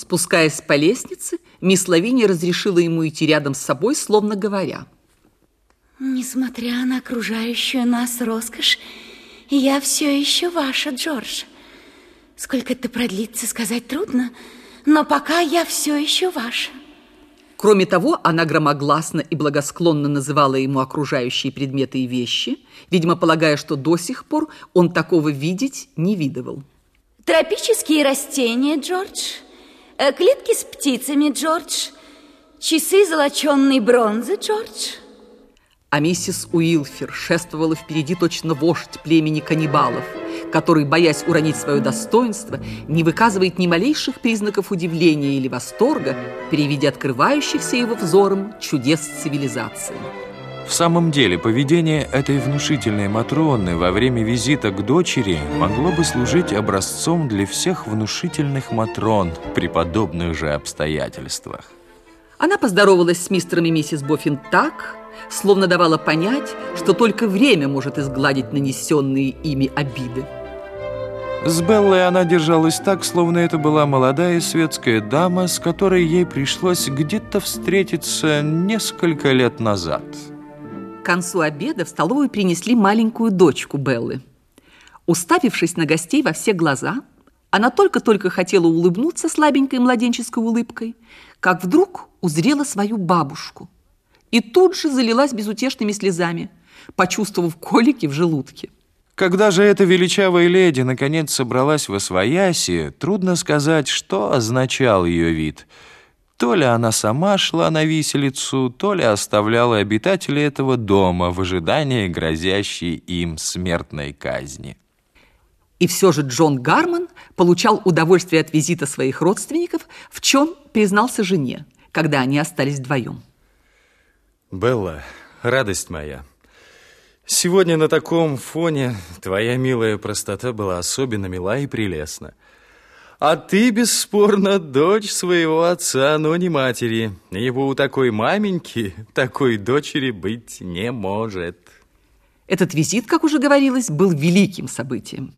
Спускаясь по лестнице, мисс Лавиния разрешила ему идти рядом с собой, словно говоря. Несмотря на окружающую нас роскошь, я все еще ваша, Джордж. Сколько это продлится, сказать трудно, но пока я все еще ваша. Кроме того, она громогласно и благосклонно называла ему окружающие предметы и вещи, видимо, полагая, что до сих пор он такого видеть не видывал. Тропические растения, Джордж, клетки с птицами, Джордж, часы золоченной бронзы, Джордж. А миссис Уилфер шествовала впереди точно вождь племени каннибалов – который, боясь уронить свое достоинство, не выказывает ни малейших признаков удивления или восторга при виде открывающихся его взором чудес цивилизации. В самом деле, поведение этой внушительной Матроны во время визита к дочери могло бы служить образцом для всех внушительных Матрон при подобных же обстоятельствах. Она поздоровалась с мистером и миссис Боффин так, словно давала понять, что только время может изгладить нанесенные ими обиды. С Беллой она держалась так, словно это была молодая светская дама, с которой ей пришлось где-то встретиться несколько лет назад. К концу обеда в столовую принесли маленькую дочку Беллы. Уставившись на гостей во все глаза, она только-только хотела улыбнуться слабенькой младенческой улыбкой, как вдруг узрела свою бабушку и тут же залилась безутешными слезами, почувствовав колики в желудке. Когда же эта величавая леди наконец собралась во свояси, трудно сказать, что означал ее вид. То ли она сама шла на виселицу, то ли оставляла обитателей этого дома в ожидании грозящей им смертной казни. И все же Джон Гарман получал удовольствие от визита своих родственников, в чем признался жене, когда они остались вдвоем. «Белла, радость моя, Сегодня на таком фоне твоя милая простота была особенно мила и прелестна. А ты, бесспорно, дочь своего отца, но не матери. Ибо у такой маменьки такой дочери быть не может. Этот визит, как уже говорилось, был великим событием.